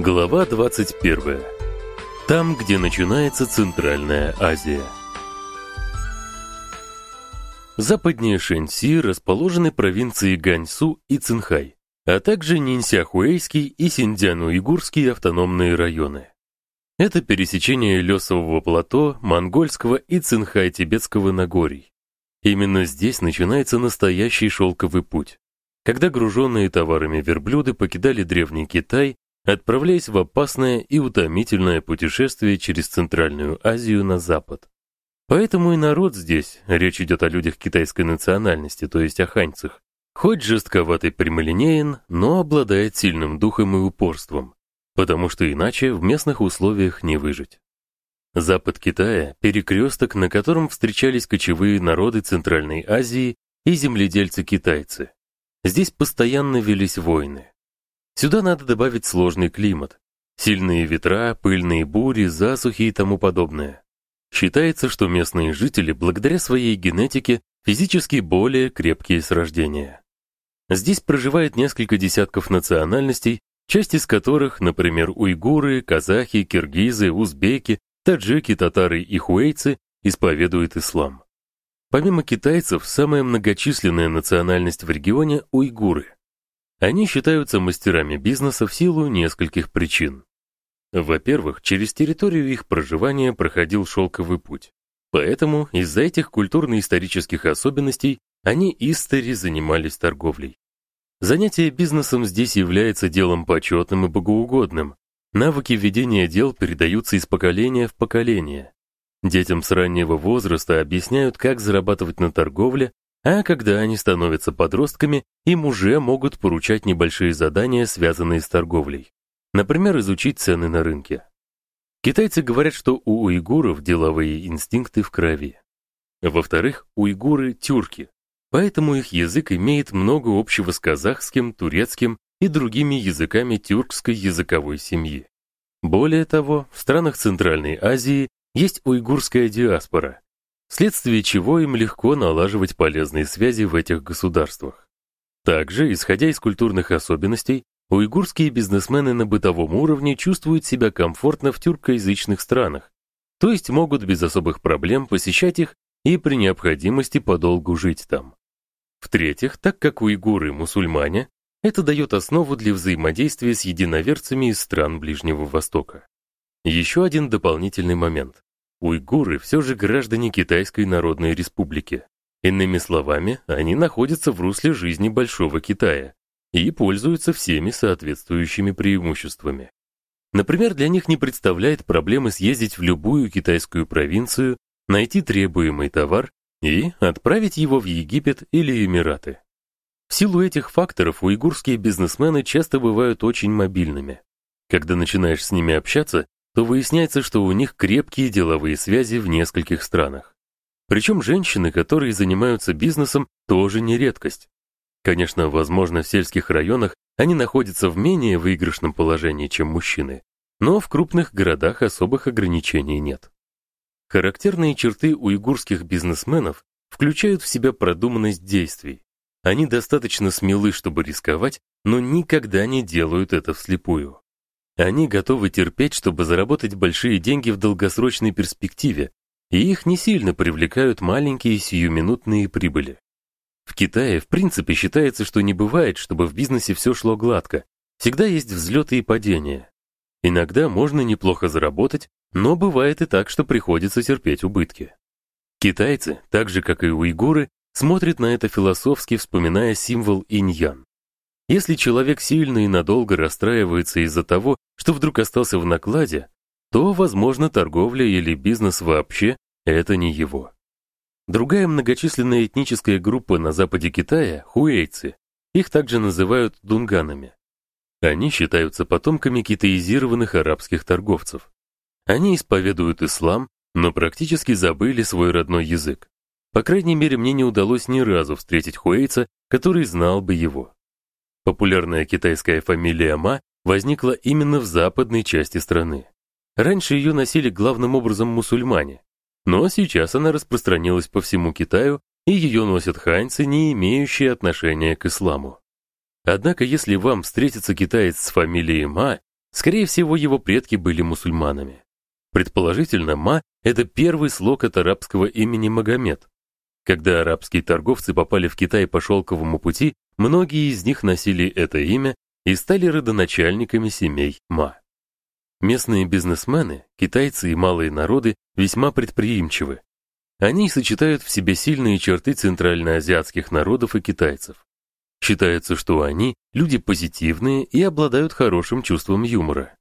Глава 21. Там, где начинается Центральная Азия. Западнее Шэньси расположены провинции Ганьсу и Цинхай, а также Нинсяхуэйский и Синьцзян-Уйгурский автономные районы. Это пересечение Лесового плато, Монгольского и Цинхай-Тибетского Нагорий. Именно здесь начинается настоящий шелковый путь, когда груженные товарами верблюды покидали древний Китай отправляясь в опасное и утомительное путешествие через Центральную Азию на запад. Поэтому и народ здесь, речь идет о людях китайской национальности, то есть о ханьцах, хоть жестковатый прямолинеен, но обладает сильным духом и упорством, потому что иначе в местных условиях не выжить. Запад Китая перекресток, на котором встречались кочевые народы Центральной Азии и земледельцы-китайцы. Здесь постоянно велись войны. Сюда надо добавить сложный климат. Сильные ветра, пыльные бури, засухи и тому подобное. Считается, что местные жители, благодаря своей генетике, физически более крепкие с рождения. Здесь проживает несколько десятков национальностей, часть из которых, например, уйгуры, казахи, киргизы, узбеки, таджики, татары и хуэйцы, исповедуют ислам. Помимо китайцев, самая многочисленная национальность в регионе уйгуры. Они считаются мастерами бизнеса в силу нескольких причин. Во-первых, через территорию их проживания проходил шелковый путь. Поэтому из-за этих культурно-исторических особенностей они истори занимались торговлей. Занятие бизнесом здесь является делом почетным и богоугодным. Навыки ведения дел передаются из поколения в поколение. Детям с раннего возраста объясняют, как зарабатывать на торговле, а когда они становятся подростками, им уже могут поручать небольшие задания, связанные с торговлей. Например, изучить цены на рынке. Китайцы говорят, что у уйгуров деловые инстинкты в крови. Во-вторых, уйгуры тюрки, поэтому их язык имеет много общего с казахским, турецким и другими языками тюркской языковой семьи. Более того, в странах Центральной Азии есть уйгурская диаспора, вследствие чего им легко налаживать полезные связи в этих государствах. Также, исходя из культурных особенностей, уйгурские бизнесмены на бытовом уровне чувствуют себя комфортно в тюркоязычных странах, то есть могут без особых проблем посещать их и при необходимости подолгу жить там. В-третьих, так как уйгуры мусульмане, это дает основу для взаимодействия с единоверцами из стран Ближнего Востока. Еще один дополнительный момент. Уйгуры все же граждане Китайской Народной Республики. Иными словами, они находятся в русле жизни Большого Китая и пользуются всеми соответствующими преимуществами. Например, для них не представляет проблемы съездить в любую китайскую провинцию, найти требуемый товар и отправить его в Египет или Эмираты. В силу этих факторов уйгурские бизнесмены часто бывают очень мобильными. Когда начинаешь с ними общаться, то выясняется, что у них крепкие деловые связи в нескольких странах. Причем женщины, которые занимаются бизнесом, тоже не редкость. Конечно, возможно, в сельских районах они находятся в менее выигрышном положении, чем мужчины, но в крупных городах особых ограничений нет. Характерные черты уйгурских бизнесменов включают в себя продуманность действий. Они достаточно смелы, чтобы рисковать, но никогда не делают это вслепую. Они готовы терпеть, чтобы заработать большие деньги в долгосрочной перспективе, и их не сильно привлекают маленькие сиюминутные прибыли. В Китае, в принципе, считается, что не бывает, чтобы в бизнесе все шло гладко. Всегда есть взлеты и падения. Иногда можно неплохо заработать, но бывает и так, что приходится терпеть убытки. Китайцы, так же как и уйгуры, смотрят на это философски, вспоминая символ инь-ян. Если человек сильно и надолго расстраивается из-за того, что вдруг остался в накладе, то, возможно, торговля или бизнес вообще это не его. Другая многочисленная этническая группа на западе Китая хуэйцы. Их также называют дунганами. Они считаются потомками китаизированных арабских торговцев. Они исповедуют ислам, но практически забыли свой родной язык. По крайней мере, мне не удалось ни разу встретить хуэйца, который знал бы его. Популярная китайская фамилия Ма возникла именно в западной части страны. Раньше ее носили главным образом мусульмане, но сейчас она распространилась по всему Китаю, и ее носят ханьцы, не имеющие отношения к исламу. Однако, если вам встретится китаец с фамилией Ма, Скорее всего, его предки были мусульманами. Предположительно, Ма это первый слог от арабского имени Магомед. Когда арабские торговцы попали в Китай по шелковому пути, многие из них носили это имя и стали родоначальниками семей Ма. Местные бизнесмены, китайцы и малые народы весьма предприимчивы. Они сочетают в себе сильные черты центральноазиатских народов и китайцев. Считается, что они люди позитивные и обладают хорошим чувством юмора.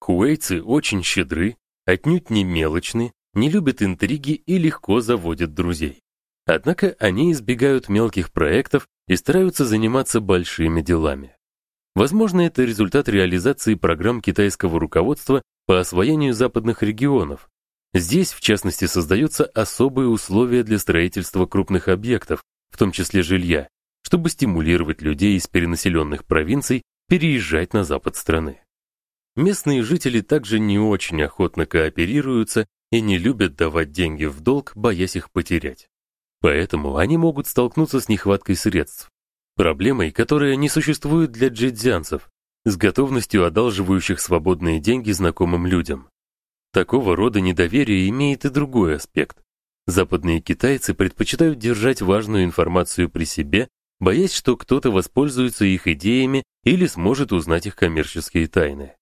Хуэйцы очень щедры, отнюдь не мелочны, не любят интриги и легко заводят друзей. Однако они избегают мелких проектов и стараются заниматься большими делами. Возможно, это результат реализации программ китайского руководства по освоению западных регионов. Здесь, в частности, создаются особые условия для строительства крупных объектов, в том числе жилья, чтобы стимулировать людей из перенаселенных провинций переезжать на запад страны. Местные жители также не очень охотно кооперируются и не любят давать деньги в долг, боясь их потерять. Поэтому они могут столкнуться с нехваткой средств, проблемой, которая не существует для джидзянцев, с готовностью одалживающих свободные деньги знакомым людям. Такого рода недоверие имеет и другой аспект. Западные китайцы предпочитают держать важную информацию при себе, боясь, что кто-то воспользуется их идеями или сможет узнать их коммерческие тайны.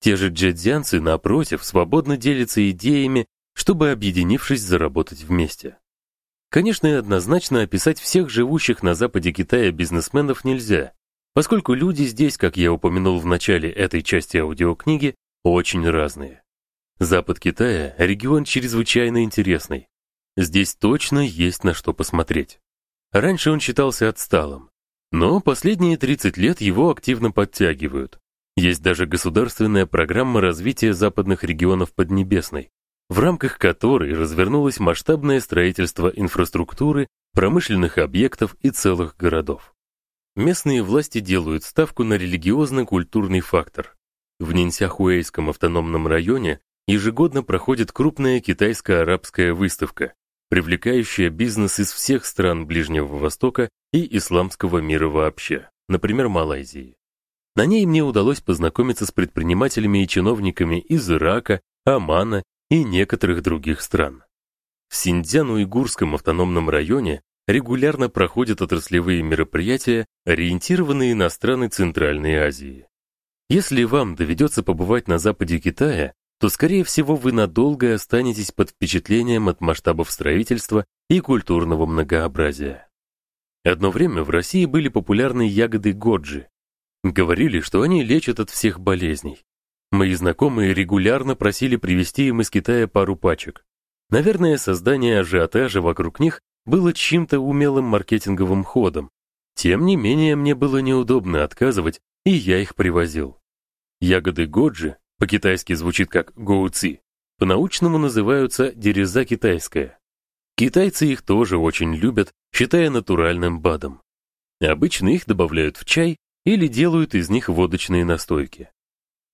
Те же джедзянцы, напротив, свободно делятся идеями, чтобы, объединившись, заработать вместе. Конечно, однозначно описать всех живущих на западе Китая бизнесменов нельзя, поскольку люди здесь, как я упомянул в начале этой части аудиокниги, очень разные. Запад Китая регион чрезвычайно интересный. Здесь точно есть на что посмотреть. Раньше он считался отсталым, но последние 30 лет его активно подтягивают. Есть даже государственная программа развития западных регионов Поднебесной, в рамках которой развернулось масштабное строительство инфраструктуры, промышленных объектов и целых городов. Местные власти делают ставку на религиозно-культурный фактор. В Нинсяхуэйском автономном районе ежегодно проходит крупная китайско-арабская выставка, привлекающая бизнес из всех стран Ближнего Востока и исламского мира вообще, например, Малайзии. На ней мне удалось познакомиться с предпринимателями и чиновниками из Ирака, Омана и некоторых других стран. В Синьцзян-Уйгурском автономном районе регулярно проходят отраслевые мероприятия, ориентированные на страны Центральной Азии. Если вам доведется побывать на западе Китая, то скорее всего вы надолго останетесь под впечатлением от масштабов строительства и культурного многообразия. Одно время в России были популярны ягоды годжи. Говорили, что они лечат от всех болезней. Мои знакомые регулярно просили привезти им из Китая пару пачек. Наверное, создание ажиотажа вокруг них было чьим-то умелым маркетинговым ходом. Тем не менее, мне было неудобно отказывать, и я их привозил. Ягоды годжи, по-китайски звучит как гоуци, по-научному называются дереза китайская. Китайцы их тоже очень любят, считая натуральным БАДом. Обычно их добавляют в чай или делают из них водочные настойки.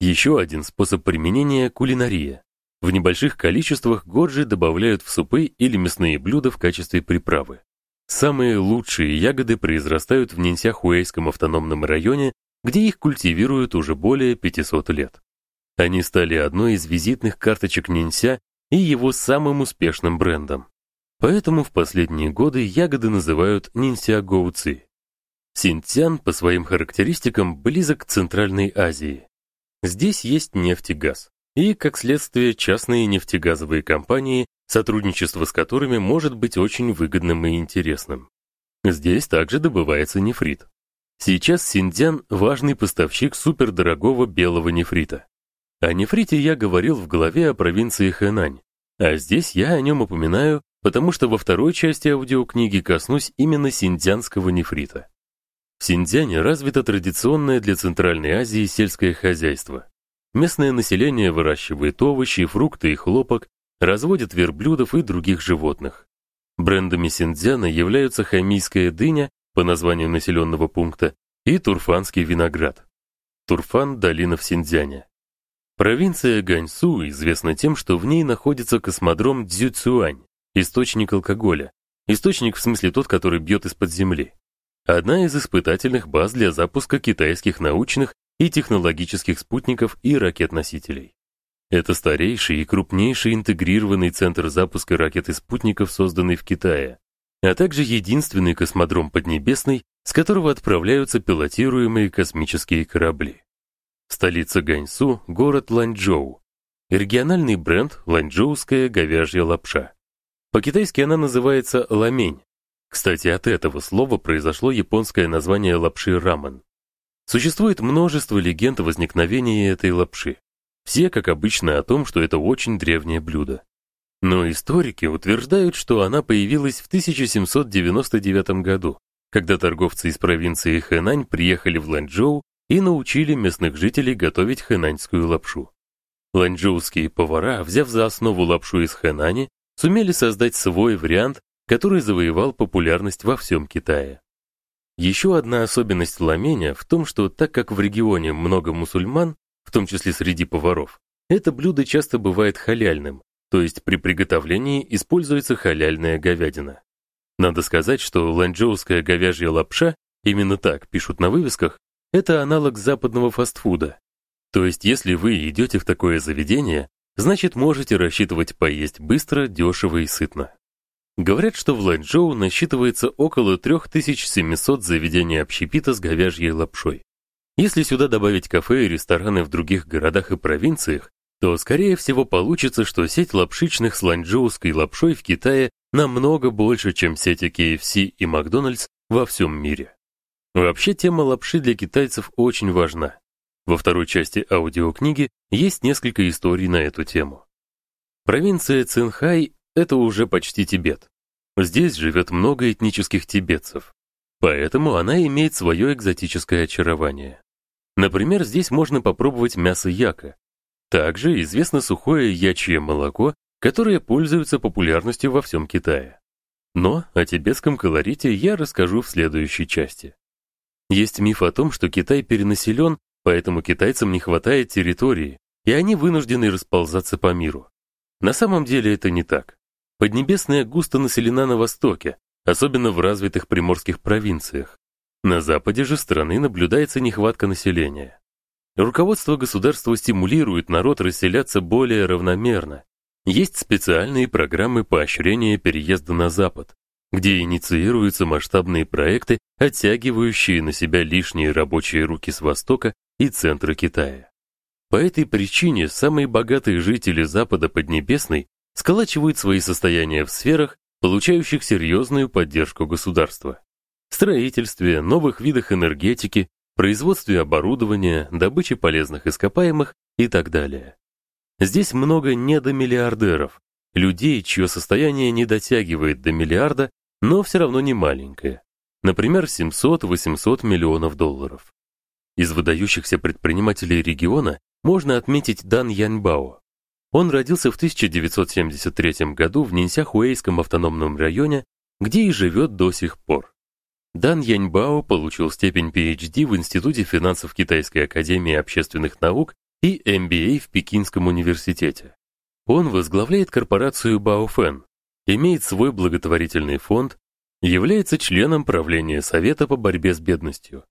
Еще один способ применения кулинария. В небольших количествах годжи добавляют в супы или мясные блюда в качестве приправы. Самые лучшие ягоды произрастают в Нинсяхуэйском автономном районе, где их культивируют уже более 500 лет. Они стали одной из визитных карточек Нинся и его самым успешным брендом. Поэтому в последние годы ягоды называют Нинся Гоуци. Синьцзян по своим характеристикам близок к Центральной Азии. Здесь есть нефть и газ, и, как следствие, частные нефтегазовые компании, сотрудничество с которыми может быть очень выгодным и интересным. Здесь также добывается нефрит. Сейчас Синьцзян важный поставщик супердорогого белого нефрита. О нефрите я говорил в главе о провинции Хэнань, а здесь я о нем упоминаю, потому что во второй части аудиокниги коснусь именно синьцзянского нефрита. В Синьцзяне развито традиционное для Центральной Азии сельское хозяйство. Местное население выращивает овощи, фрукты и хлопок, разводит верблюдов и других животных. Брендами Синьцзяна являются хамийская дыня по названию населенного пункта и турфанский виноград. Турфан долина в Синьцзяне. Провинция Ганьсу известна тем, что в ней находится космодром Цзюцюань, источник алкоголя. Источник в смысле тот, который бьет из-под земли одна из испытательных баз для запуска китайских научных и технологических спутников и ракет-носителей. Это старейший и крупнейший интегрированный центр запуска ракет и спутников, созданный в Китае, а также единственный космодром Поднебесный, с которого отправляются пилотируемые космические корабли. Столица Ганьсу город Ланчжоу. Региональный бренд ланчжоуская говяжья лапша. По-китайски она называется ламень. Кстати, от этого слова произошло японское название лапши рамен. Существует множество легенд о возникновении этой лапши. Все, как обычно, о том, что это очень древнее блюдо. Но историки утверждают, что она появилась в 1799 году, когда торговцы из провинции Хэнань приехали в Ланчжоу и научили местных жителей готовить хэнаньскую лапшу. Ланчжоуские повара, взяв за основу лапшу из Хэнани, сумели создать свой вариант, который завоевал популярность во всем Китае. Еще одна особенность ламеня в том, что так как в регионе много мусульман, в том числе среди поваров, это блюдо часто бывает халяльным, то есть при приготовлении используется халяльная говядина. Надо сказать, что ланчжоуская говяжья лапша, именно так пишут на вывесках, это аналог западного фастфуда. То есть, если вы идете в такое заведение, значит, можете рассчитывать поесть быстро, дешево и сытно. Говорят, что в Ланчжоу насчитывается около 3700 заведений общепита с говяжьей лапшой. Если сюда добавить кафе и рестораны в других городах и провинциях, то скорее всего получится, что сеть лапшичных с ланчжоуской лапшой в Китае намного больше, чем сети KFC и Макдональдс во всем мире. Вообще тема лапши для китайцев очень важна. Во второй части аудиокниги есть несколько историй на эту тему. Провинция Цинхай это уже почти Тибет. Здесь живет много этнических тибетцев. Поэтому она имеет свое экзотическое очарование. Например, здесь можно попробовать мясо яка. Также известно сухое ячье молоко, которое пользуется популярностью во всем Китае. Но о тибетском колорите я расскажу в следующей части. Есть миф о том, что Китай перенаселен, поэтому китайцам не хватает территории, и они вынуждены расползаться по миру. На самом деле это не так. Поднебесная густо населена на востоке, особенно в развитых приморских провинциях. На западе же страны наблюдается нехватка населения. Руководство государства стимулирует народ расселяться более равномерно. Есть специальные программы поощрения переезда на запад, где инициируются масштабные проекты, оттягивающие на себя лишние рабочие руки с Востока и центра Китая. По этой причине самые богатые жители Запада Поднебесной сколачивают свои состояния в сферах, получающих серьезную поддержку государства. Строительстве, новых видах энергетики, производстве оборудования, добыче полезных ископаемых и так далее. Здесь много недомиллиардеров, людей, чье состояние не дотягивает до миллиарда но все равно не маленькая. Например, 700-800 миллионов долларов. Из выдающихся предпринимателей региона можно отметить Дан Яньбао. Он родился в 1973 году в Нинсяхуэйском автономном районе, где и живет до сих пор. Дан Яньбао получил степень PhD в Институте финансов Китайской академии общественных наук и MBA в Пекинском университете. Он возглавляет корпорацию Баофэн, имеет свой благотворительный фонд, является членом правления Совета по борьбе с бедностью.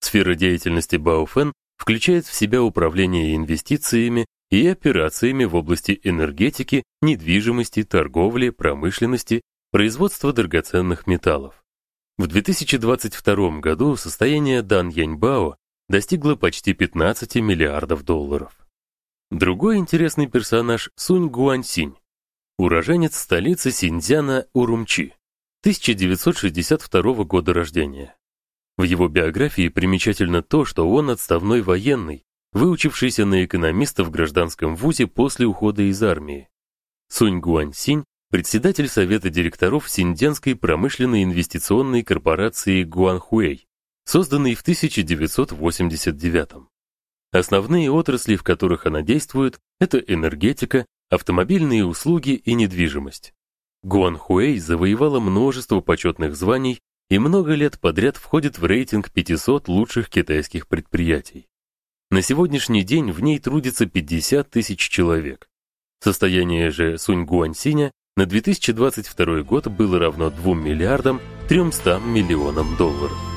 Сфера деятельности Баофен включает в себя управление инвестициями и операциями в области энергетики, недвижимости, торговли, промышленности, производства драгоценных металлов. В 2022 году состояние Дан Яньбао достигло почти 15 миллиардов долларов. Другой интересный персонаж Сунь Гуаньсинь, Уроженец столицы Синьцзяна Урумчи, 1962 года рождения. В его биографии примечательно то, что он отставной военный, выучившийся на экономиста в гражданском вузе после ухода из армии. Сунь Гуаньсинь председатель совета директоров Синьцзянской промышленной инвестиционной корпорации Гуанхуэй, созданной в 1989. Основные отрасли, в которых она действует, это энергетика, автомобильные услуги и недвижимость. Гуанхуэй завоевала множество почетных званий и много лет подряд входит в рейтинг 500 лучших китайских предприятий. На сегодняшний день в ней трудится 50 тысяч человек. Состояние же Сунь Гуаньсиня на 2022 год было равно 2 миллиардам 300 миллионам долларов.